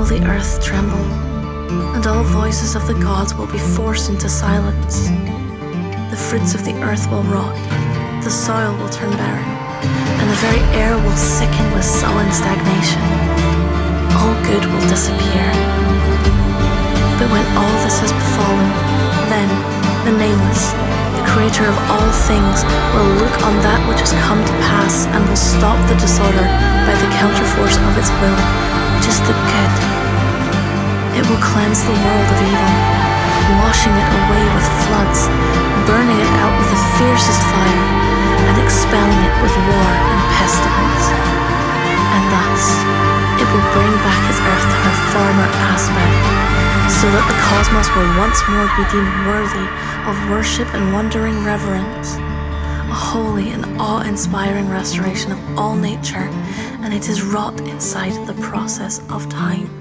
will the earth tremble, and all voices of the gods will be forced into silence. The fruits of the earth will rot, the soil will turn barren, and the very air will sicken with sullen stagnation. All good will disappear. But when all this has befallen, then the Nameless, the Creator of all things, will look on that which has come to pass and will stop the disorder by the counterforce of its will, which is the good. Will cleanse the world of evil, washing it away with floods, burning it out with the fiercest fire, and expelling it with war and pestilence. And thus, it will bring back his earth to her former aspect, so that the cosmos will once more be deemed worthy of worship and wondering reverence. A holy and awe inspiring restoration of all nature, and it is wrought inside the process of time.